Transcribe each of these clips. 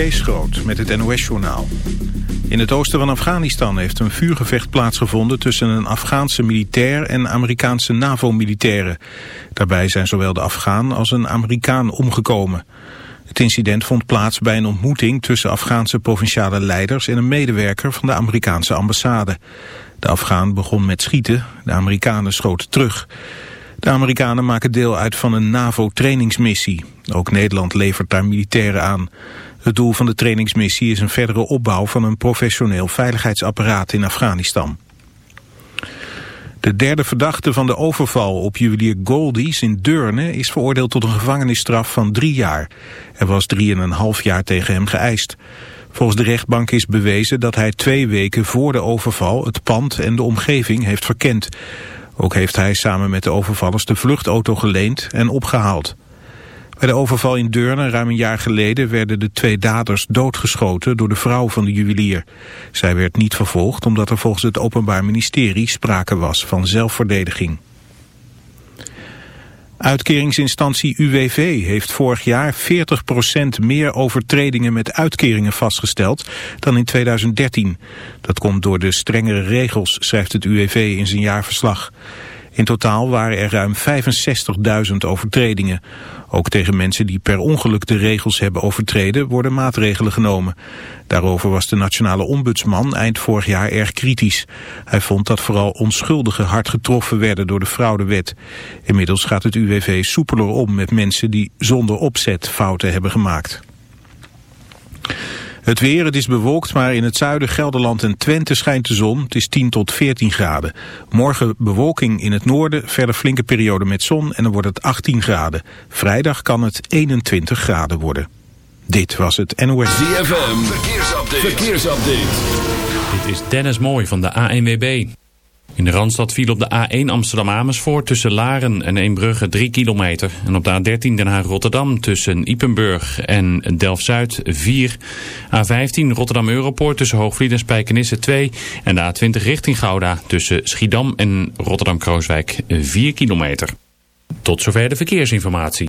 Kees Groot met het NOS-journaal. In het oosten van Afghanistan heeft een vuurgevecht plaatsgevonden... tussen een Afghaanse militair en Amerikaanse NAVO-militairen. Daarbij zijn zowel de Afghaan als een Amerikaan omgekomen. Het incident vond plaats bij een ontmoeting tussen Afghaanse provinciale leiders... en een medewerker van de Amerikaanse ambassade. De Afghaan begon met schieten, de Amerikanen schoten terug... De Amerikanen maken deel uit van een NAVO-trainingsmissie. Ook Nederland levert daar militairen aan. Het doel van de trainingsmissie is een verdere opbouw van een professioneel veiligheidsapparaat in Afghanistan. De derde verdachte van de overval op juwelier Goldies in Deurne is veroordeeld tot een gevangenisstraf van drie jaar. Er was drieënhalf jaar tegen hem geëist. Volgens de rechtbank is bewezen dat hij twee weken voor de overval het pand en de omgeving heeft verkend. Ook heeft hij samen met de overvallers de vluchtauto geleend en opgehaald. Bij de overval in Deurne ruim een jaar geleden werden de twee daders doodgeschoten door de vrouw van de juwelier. Zij werd niet vervolgd omdat er volgens het Openbaar Ministerie sprake was van zelfverdediging. Uitkeringsinstantie UWV heeft vorig jaar 40% meer overtredingen met uitkeringen vastgesteld dan in 2013. Dat komt door de strengere regels, schrijft het UWV in zijn jaarverslag. In totaal waren er ruim 65.000 overtredingen. Ook tegen mensen die per ongeluk de regels hebben overtreden worden maatregelen genomen. Daarover was de nationale ombudsman eind vorig jaar erg kritisch. Hij vond dat vooral onschuldigen hard getroffen werden door de fraudewet. Inmiddels gaat het UWV soepeler om met mensen die zonder opzet fouten hebben gemaakt. Het weer, het is bewolkt, maar in het zuiden, Gelderland en Twente schijnt de zon. Het is 10 tot 14 graden. Morgen bewolking in het noorden, verder flinke periode met zon en dan wordt het 18 graden. Vrijdag kan het 21 graden worden. Dit was het NOS. ZFM, verkeersupdate. verkeersupdate. Dit is Dennis Mooij van de ANWB. In de Randstad viel op de A1 Amsterdam-Amersfoort tussen Laren en Eembrugge 3 kilometer. En op de A13 Den Haag-Rotterdam tussen Ipenburg en Delft-Zuid 4. A15 Rotterdam-Europoort tussen Hoogvliet en Spijkenisse 2. En de A20 richting Gouda tussen Schiedam en Rotterdam-Krooswijk 4 kilometer. Tot zover de verkeersinformatie.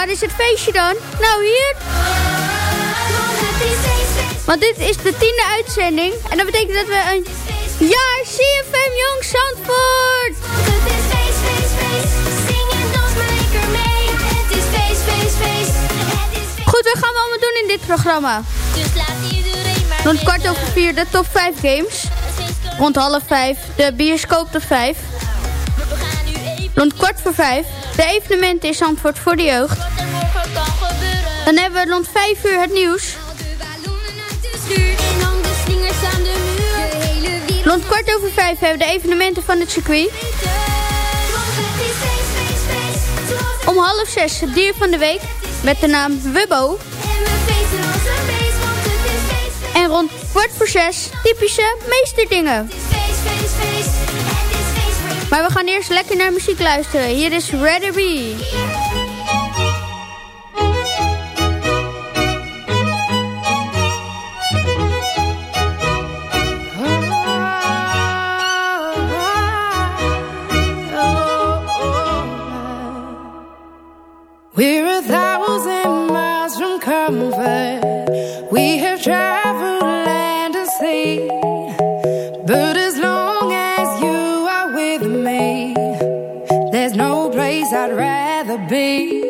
waar is het feestje dan? Nou, hier. Want dit is de tiende uitzending. En dat betekent dat we een jaar CFM Jong Zandvoort. het is feest, feest, feest. Zing en dans maar lekker mee. Het is feest, feest, feest. Het is feest. Goed, wat gaan we allemaal doen in dit programma? Dus laat iedereen maar Rond kwart over vier de top 5 games. Rond half vijf de bioscoop top 5. We gaan nu even Rond kwart voor vijf de evenementen in Zandvoort voor de jeugd. Dan hebben we rond vijf uur het nieuws. Rond kwart over vijf hebben we de evenementen van het circuit. Om half zes het dier van de week met de naam Wubbo. en rond kwart voor zes typische meesterdingen. Maar we gaan eerst lekker naar muziek luisteren. Hier is Be. Rather be.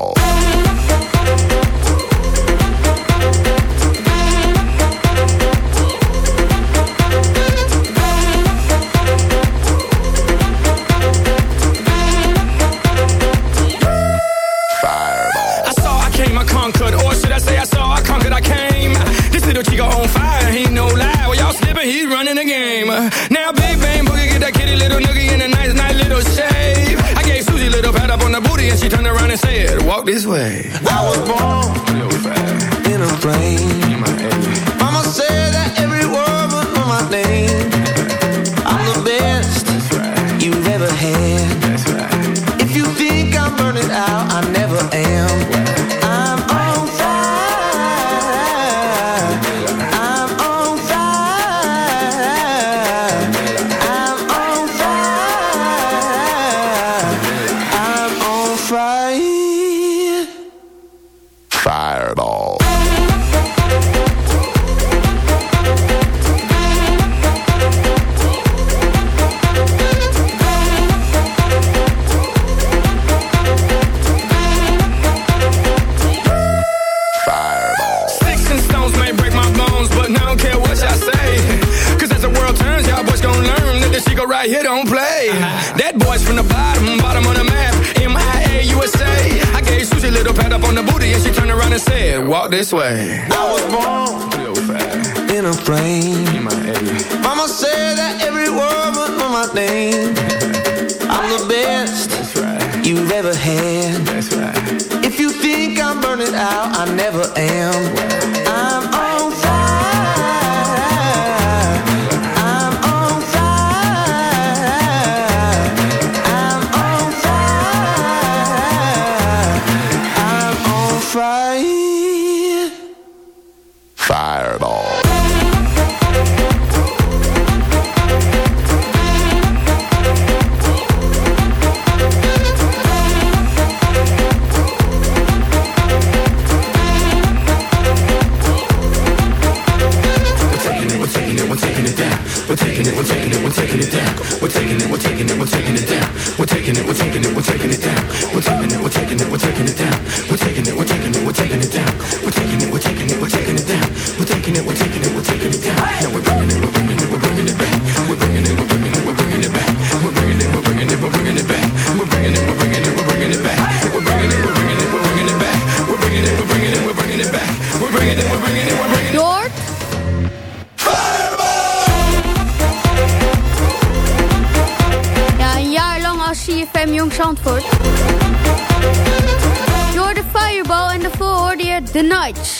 Nights.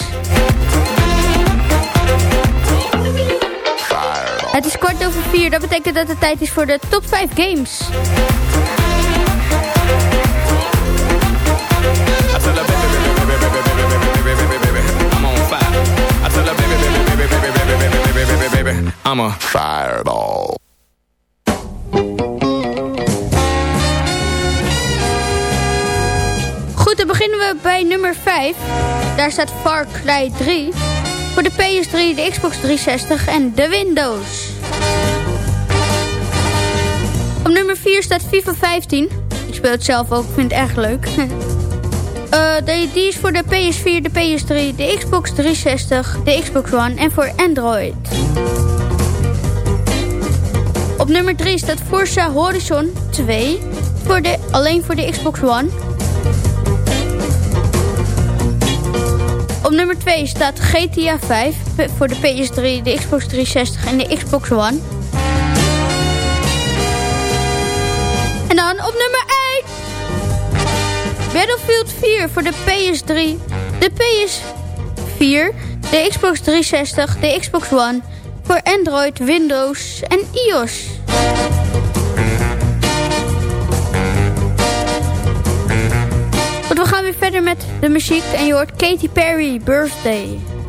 Het is kwart over vier, dat betekent dat het tijd is voor de top 5 games. I tell her, bij nummer 5. Daar staat Far Cry 3. Voor de PS3, de Xbox 360 en de Windows. Op nummer 4 staat FIFA 15. Ik speel het zelf ook, ik vind het erg leuk. Die, die is voor de PS4, de PS3, de Xbox 360, de Xbox One en voor Android. Op nummer 3 staat Forza Horizon 2. Voor de, alleen voor de Xbox One. Op nummer 2 staat GTA 5 voor de PS3, de Xbox 360 en de Xbox One. En dan op nummer 1... Battlefield 4 voor de PS3, de PS4, de Xbox 360, de Xbox One... voor Android, Windows en iOS. De muziek en je hoort Katy Perry, Birthday.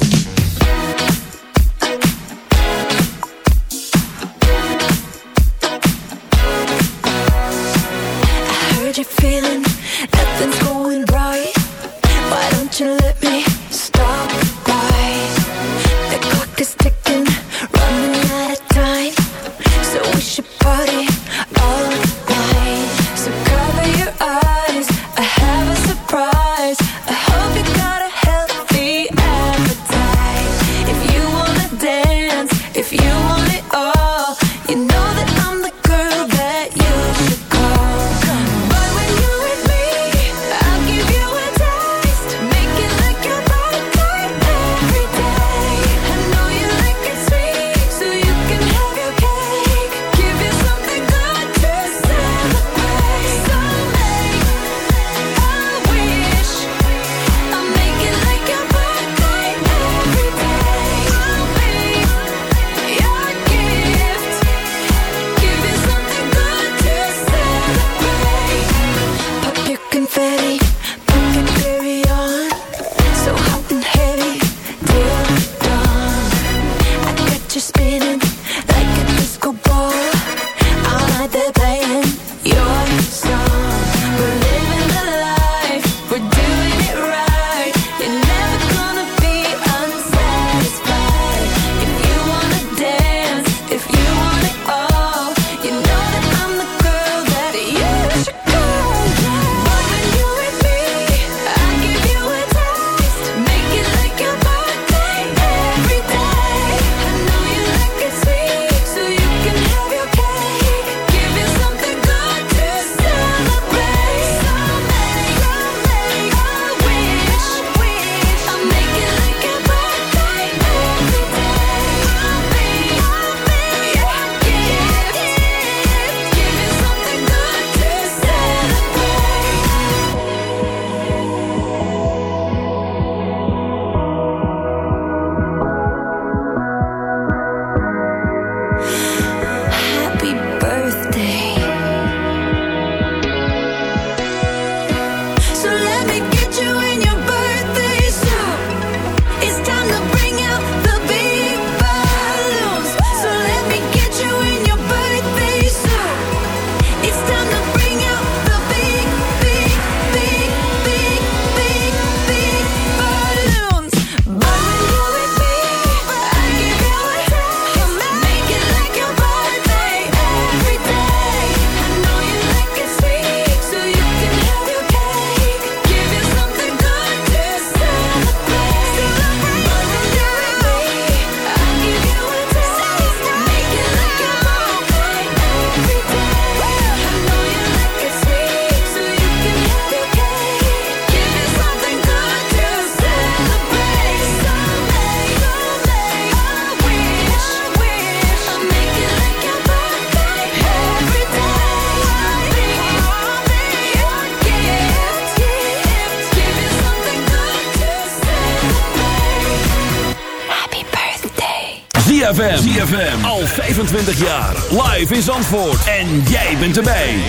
25 jaar. Live in Zandvoort. En jij bent erbij.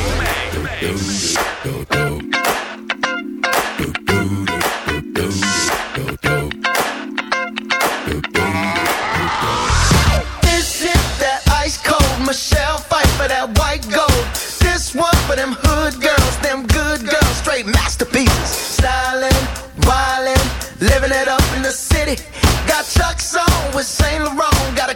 This is that ice cold Michelle fight for that white gold. This one for them hood girls, them good girls, straight masterpieces. Stylin', wildin', living it up in the city. Got Chuck's on with Saint Laurent. Gotta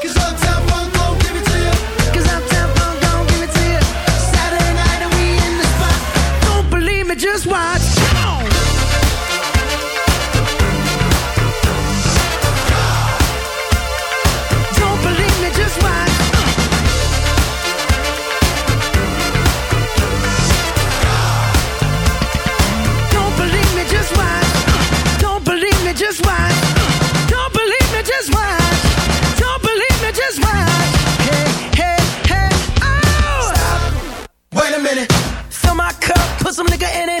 Some nigga in it.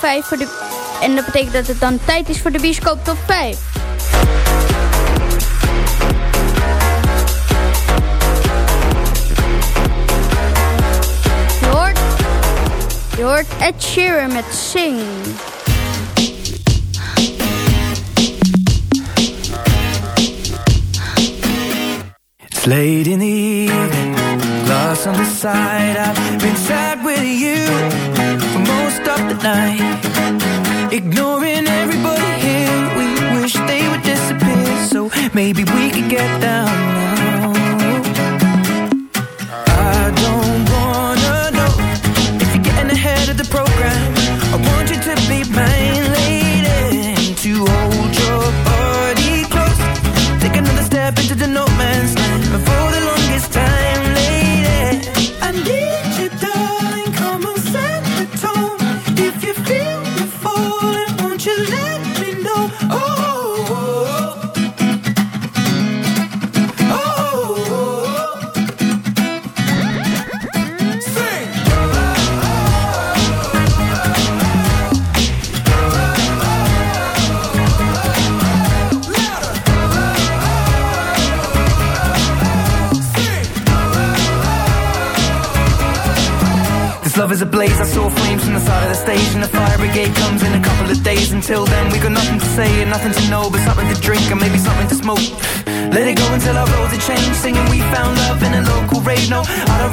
5 voor de... En dat betekent dat het dan tijd is voor de bioscoop top 5. Je hoort, je hoort Ed Sheeran met Sing. It's late in the evening, glass on the side, I've been sad with you. The night. Ignoring everybody here, we wish they would disappear. So maybe we could get down. I don't wanna know if you're getting ahead of the program. I want you to be mine,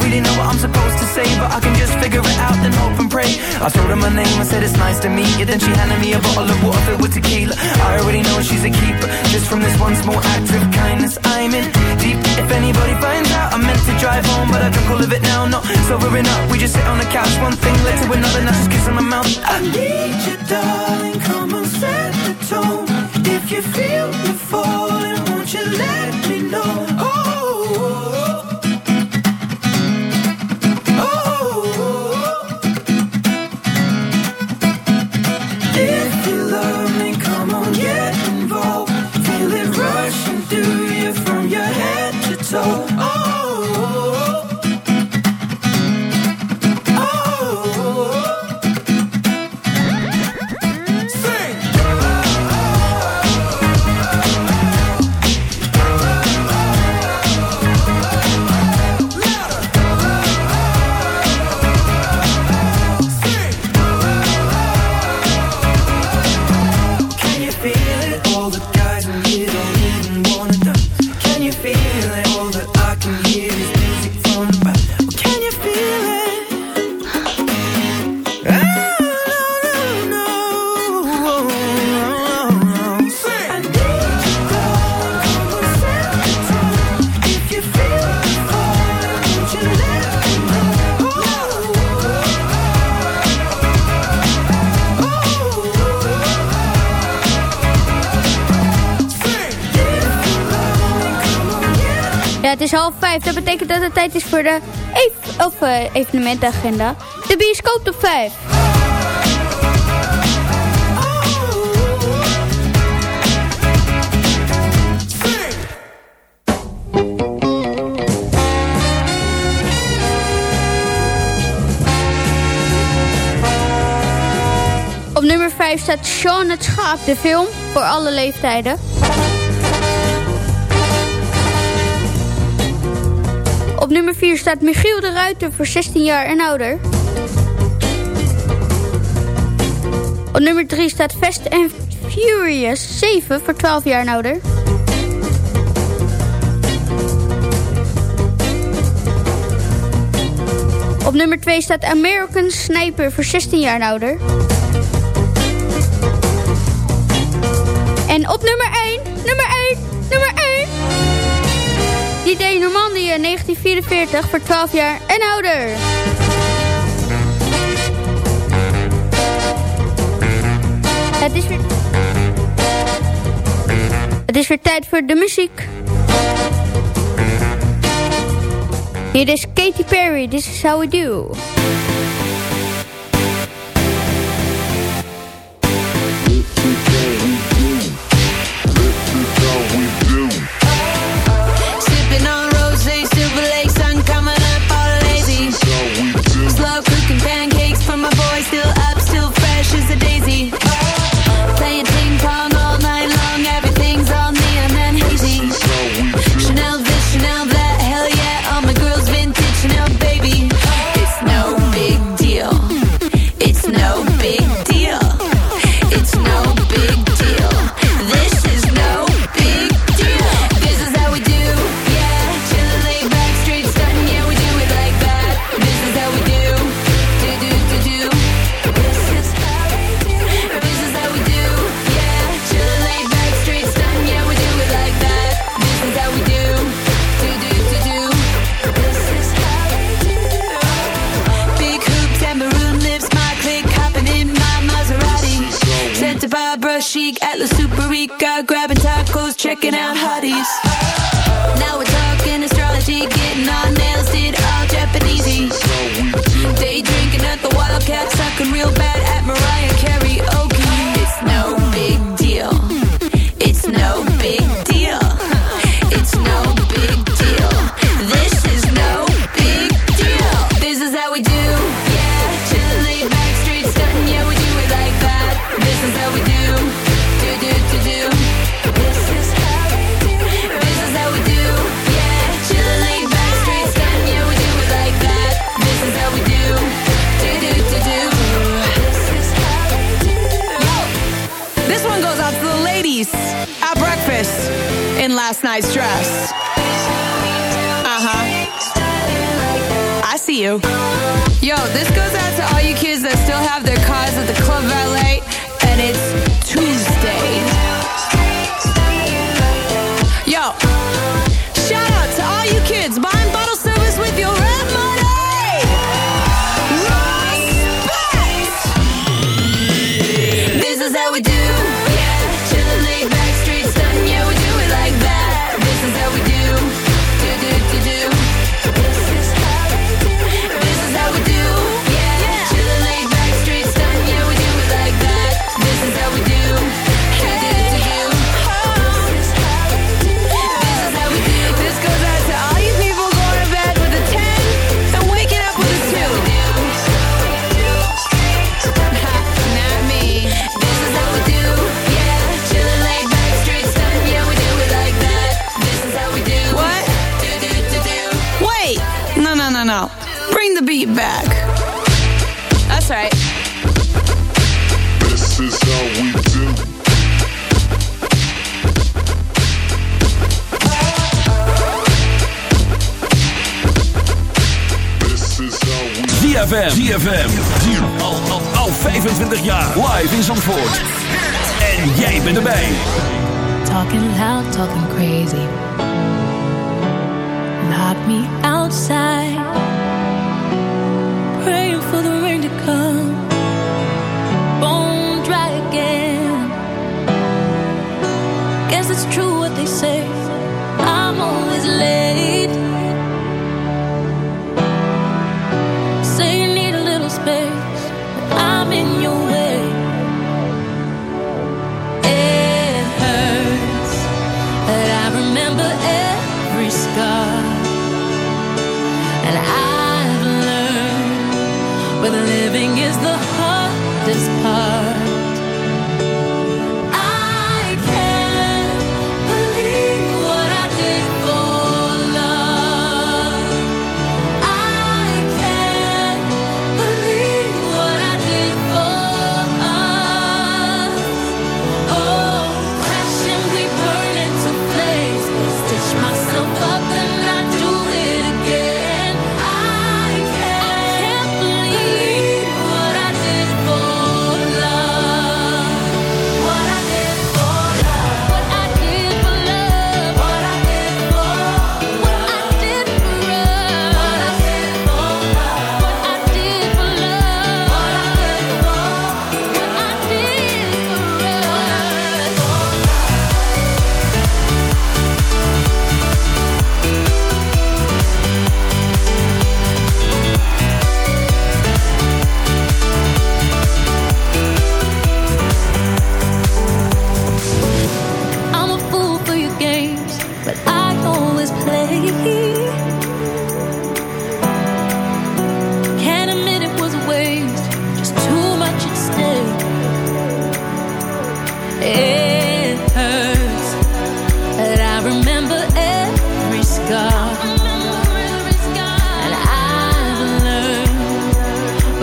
really know what I'm supposed to say But I can just figure it out and hope and pray. I told her my name, I said it's nice to meet you. Then she handed me a bottle of water filled with tequila. I already know she's a keeper. Just from this one small act of kindness I'm in deep. If anybody finds out I meant to drive home But I drunk all of it now, not sobering up. We just sit on the couch, one thing led to another Now just kiss on the mouth. I need you darling, come on set the tone. If you feel me falling, won't you let me know de ev of, eh, evenementagenda. De bioscoop top 5. Op nummer 5 staat Sean het Schaap, de film voor alle leeftijden. Op nummer 4 staat Michiel de Ruiter voor 16 jaar en ouder. Op nummer 3 staat Fast and Furious 7 voor 12 jaar en ouder. Op nummer 2 staat American Sniper voor 16 jaar en ouder. En op nummer 1, nummer Die deed Normandië 1944 voor 12 jaar en ouder. Het is weer... Het is weer tijd voor de muziek. Hier is Katy Perry, This is How We Do. This goes out. ZFM. ZFM. Al, al, al 25 jaar. Live in Zandvoort. En jij bent erbij. Talking loud, talking crazy. Knock me outside.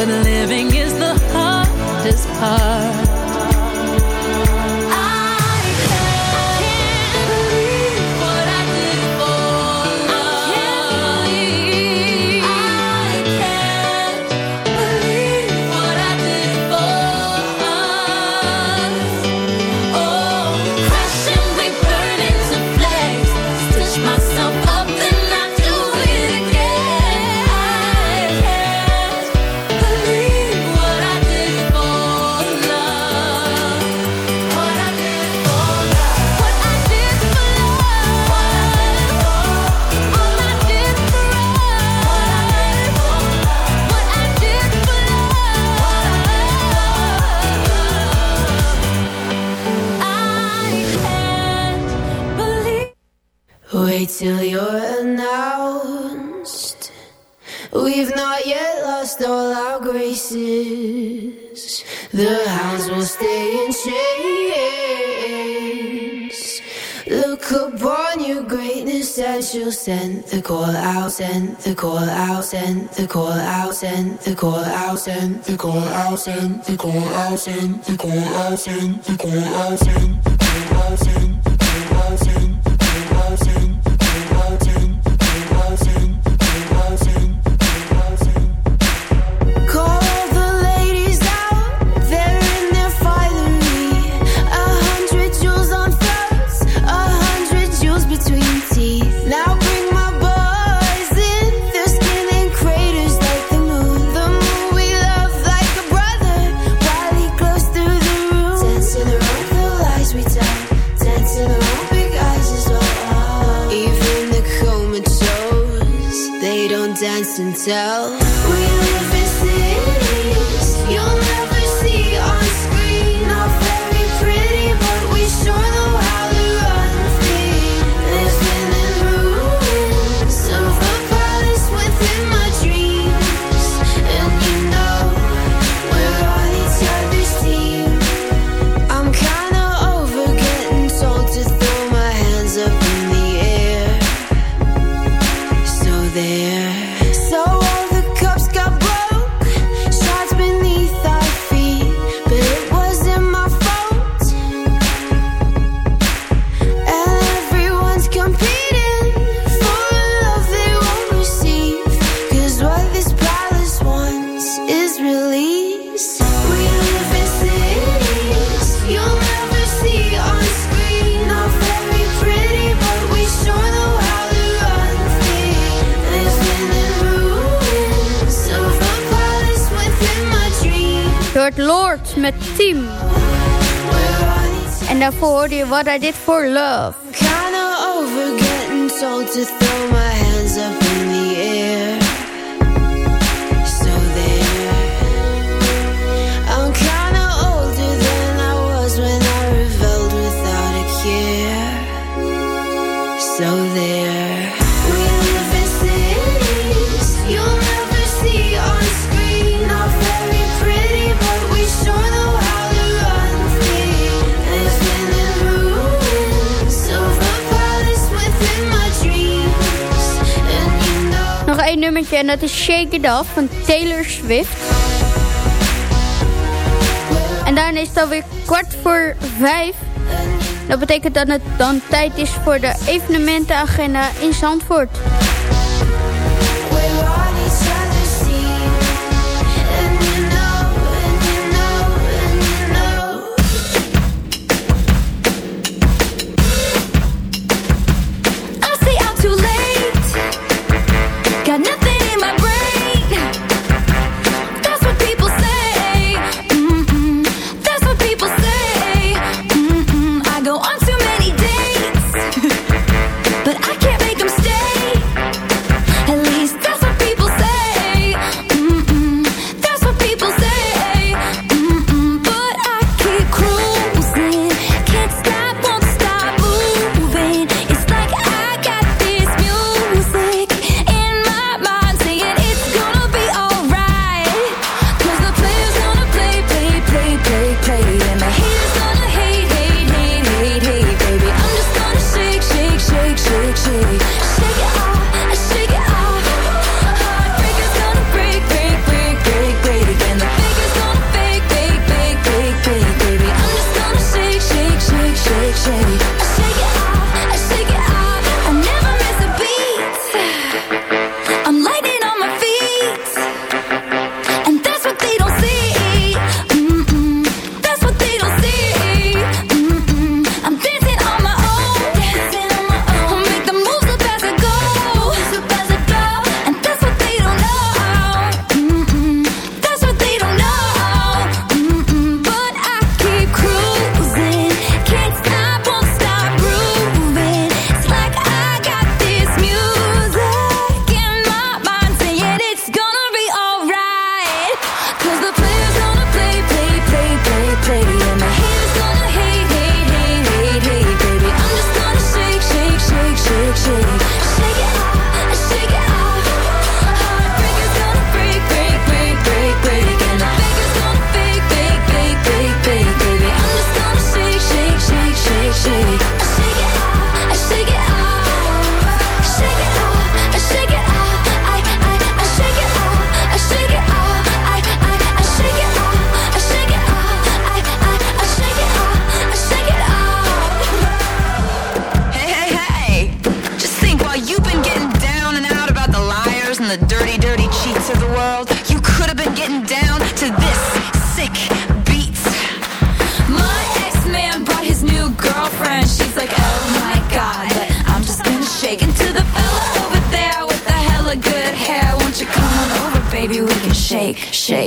living is the hardest part. you sent the call out, Send the call out, Send the call out, Send the call out, Send the call out, Send the call out, Send the call out, Send the call out, Send the call out, Send. and tell. Oh. what I did for love. nog één nummertje en dat is Shake It Off van Taylor Swift. En daarna is het alweer kwart voor vijf. Dat betekent dat het dan tijd is voor de evenementenagenda in Zandvoort.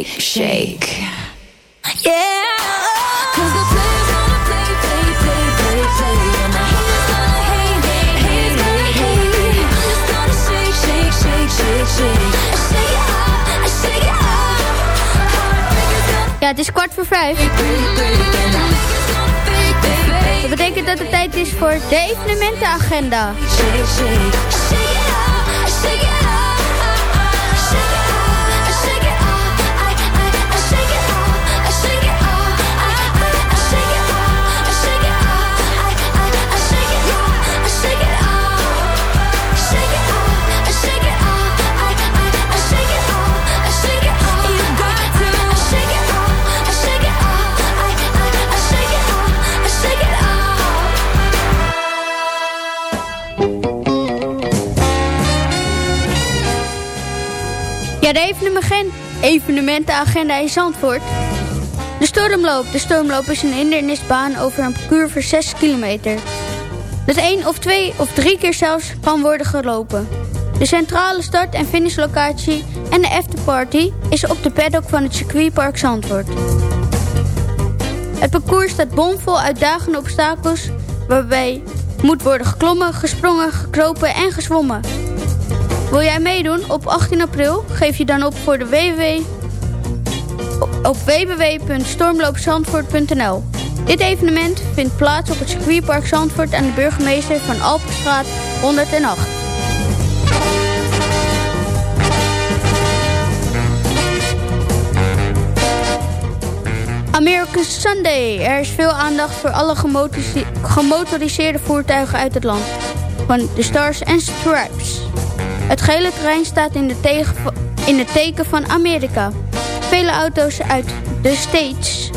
Shake, shake. Yeah. 'Cause the players gonna play, play, play, play, play. And the haters gonna hate, hate, hate, hate, hate. I'm just gonna shake, shake, shake, shake, shake. Shake it up, shake it up. Ja, het is kwart voor vijf. Dat betekent dat het tijd is voor de evenementenagenda. Ja, evenementenagenda in Zandvoort. De stormloop. De stormloop is een hindernisbaan over een parcours van 6 kilometer. Dat één of twee of drie keer zelfs kan worden gelopen. De centrale start- en finishlocatie en de afterparty is op de paddock van het circuitpark Zandvoort. Het parcours staat bomvol uitdagende obstakels... waarbij moet worden geklommen, gesprongen, gekropen en gezwommen. Wil jij meedoen op 18 april? Geef je dan op voor de www op www.stormloopzandvoort.nl. Dit evenement vindt plaats op het circuitpark Zandvoort aan de burgemeester van Alpenstraat 108. American Sunday. Er is veel aandacht voor alle gemotoriseerde voertuigen uit het land. Van de Stars and Stripes. Het gele terrein staat in, de in het teken van Amerika. Vele auto's uit de States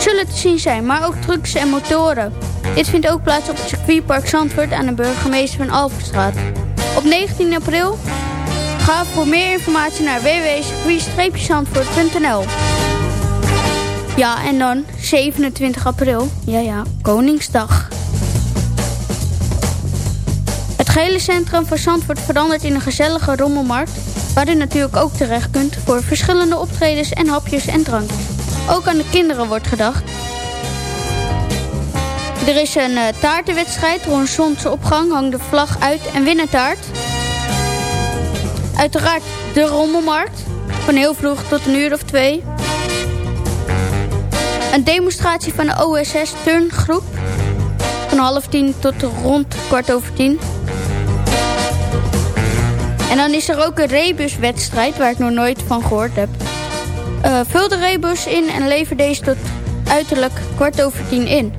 zullen te zien zijn, maar ook trucks en motoren. Dit vindt ook plaats op het circuitpark Zandvoort aan de burgemeester van Alphenstraat. Op 19 april ga voor meer informatie naar www.circuit-zandvoort.nl Ja, en dan 27 april, ja ja, Koningsdag. Het gehele centrum van Zandvoort verandert in een gezellige rommelmarkt... waar u natuurlijk ook terecht kunt voor verschillende optredens en hapjes en drankjes. Ook aan de kinderen wordt gedacht. Er is een eh, taartenwedstrijd. Rond zonsopgang hangt de vlag uit en win een taart. Uiteraard de rommelmarkt. Van heel vroeg tot een uur of twee. Een demonstratie van de OSS turngroep. Van half tien tot rond kwart over tien. En dan is er ook een rebuswedstrijd waar ik nog nooit van gehoord heb. Eh, vul de rebus in en lever deze tot uiterlijk kwart over tien in.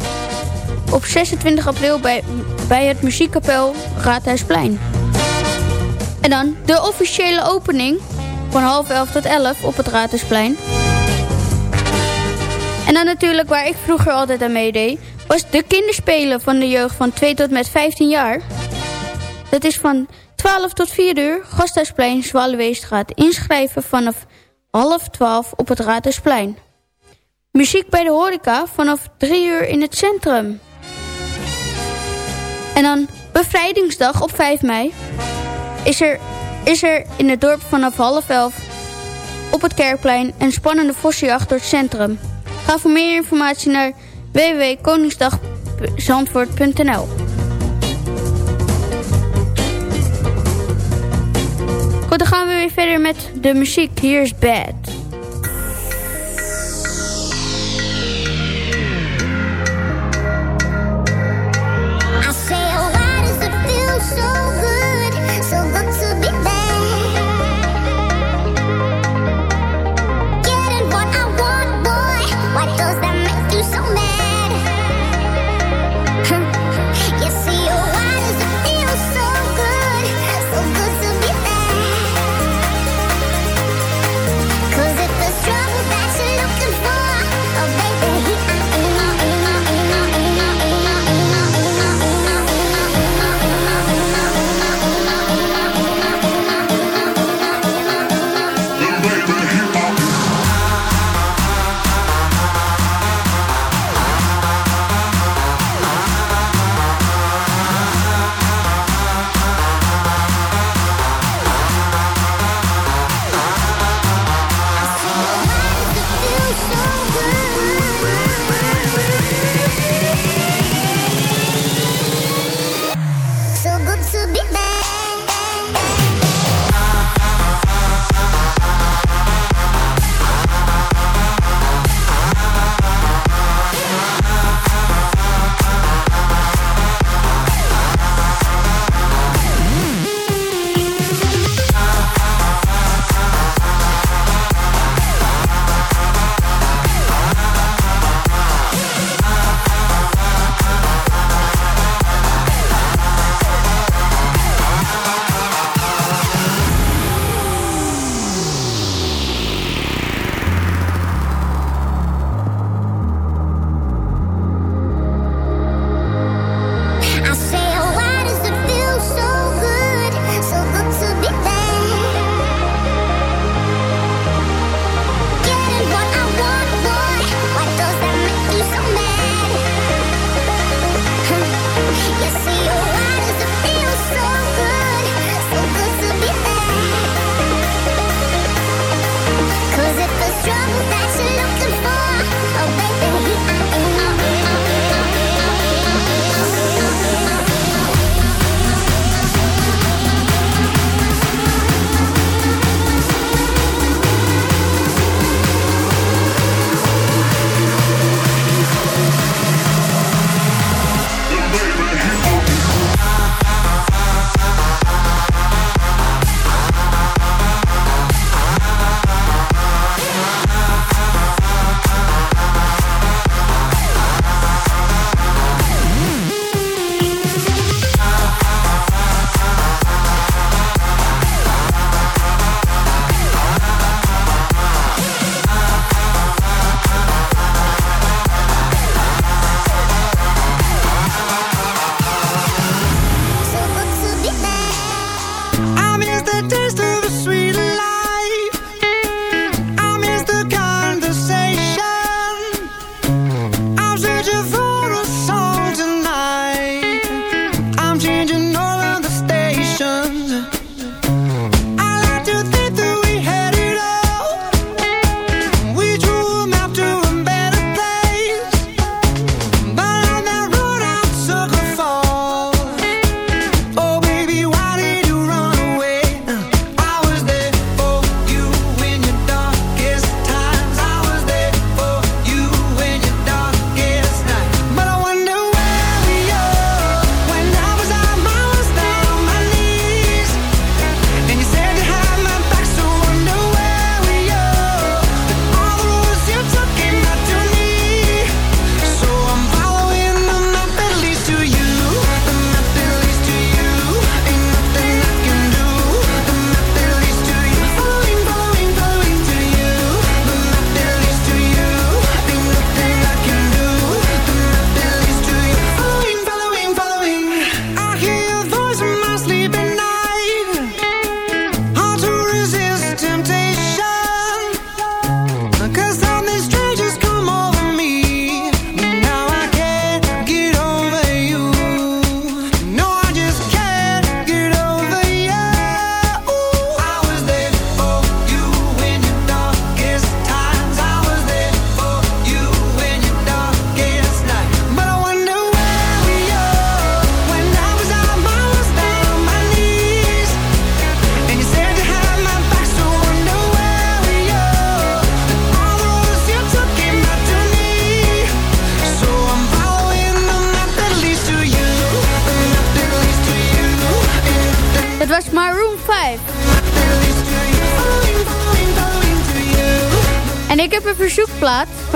Op 26 april bij, bij het muziekkapel Raadhuisplein. En dan de officiële opening van half elf tot elf op het Raadhuisplein. En dan natuurlijk waar ik vroeger altijd aan meedeed... was de kinderspelen van de jeugd van 2 tot met 15 jaar. Dat is van 12 tot 4 uur, Gasthuisplein, Zwaluweestraat. Inschrijven vanaf half 12 op het Raadhuisplein. Muziek bij de horeca vanaf 3 uur in het centrum. En dan bevrijdingsdag op 5 mei is er, is er in het dorp vanaf half 11 op het Kerkplein een spannende vossenjacht door het centrum. Ga voor meer informatie naar www.koningsdagzandvoort.nl Goed, dan gaan we weer verder met de muziek. Hier is Bad.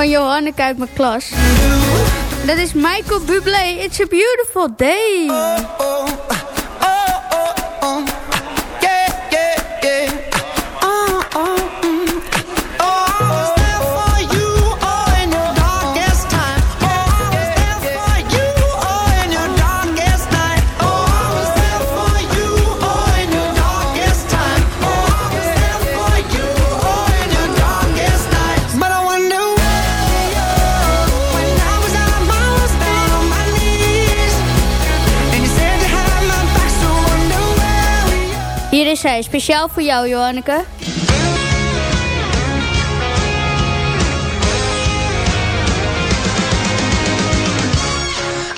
van Johanneke uit mijn klas. Dat is Michael Bublé, It's a Beautiful Day. zijn. Speciaal voor jou, Johanneke.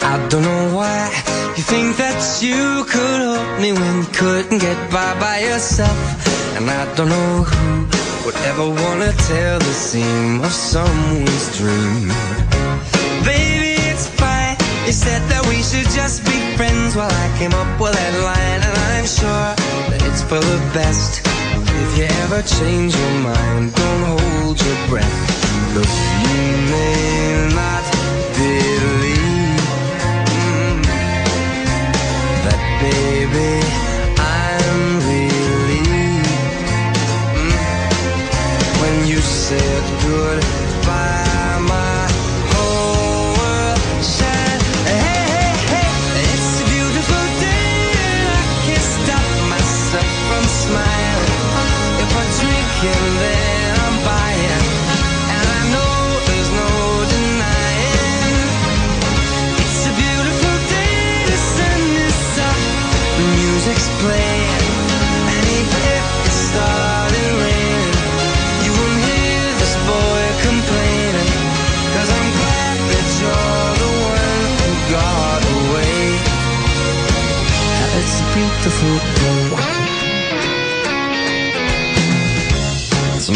I don't know why you think that you could help me when you couldn't get by by yourself. And I don't know who would ever want to tell the seam of someone's dream. Baby, it's fine. You said that we should just be friends while I came up with that line And I'm sure that it's for the best. If you ever change your mind, don't hold your breath. Look, you may not believe mm, That baby, I'm relieved. Mm, When you said good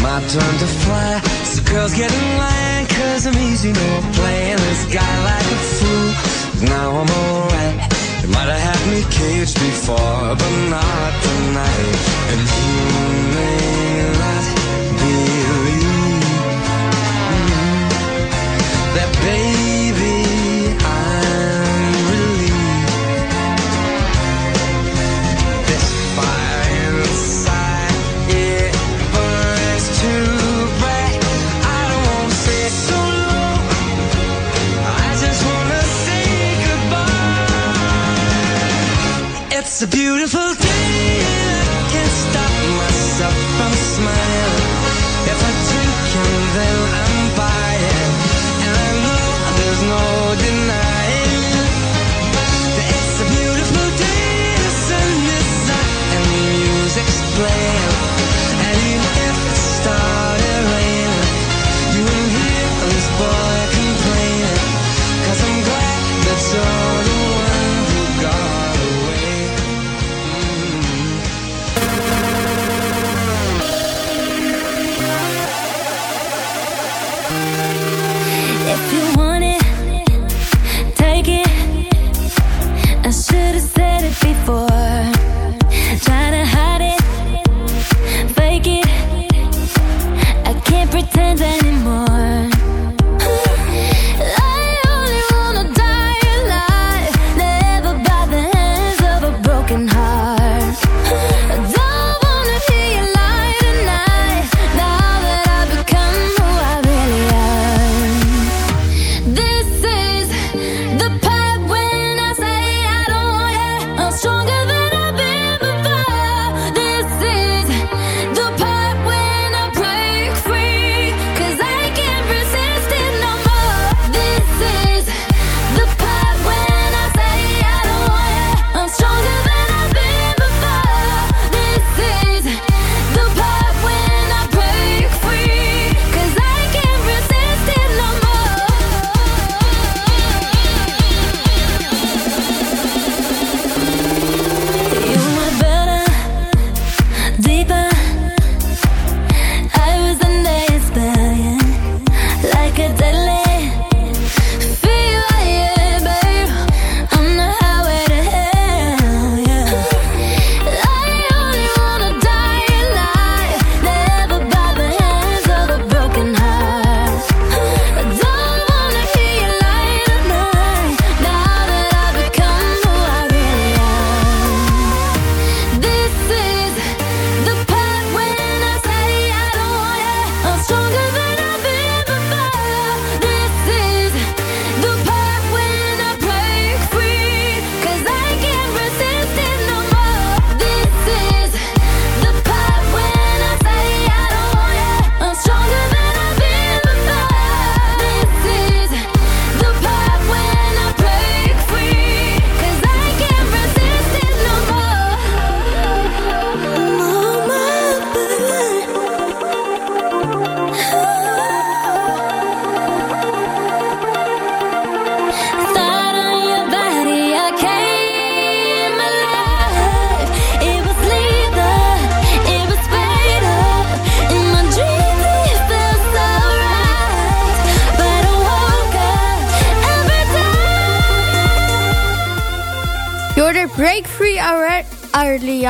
my turn to fly. So girls get in line, cause I'm easy, you know I'm playing this guy like a fool. But now I'm alright. You might have had me caged before, but not tonight. And you may not believe mm that baby.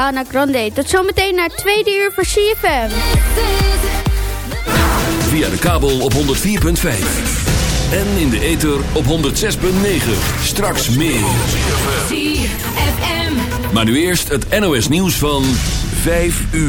Ariana Grande. Tot zometeen naar het tweede uur voor CFM. Via de kabel op 104.5. En in de ether op 106.9. Straks meer. Maar nu eerst het NOS nieuws van 5 uur.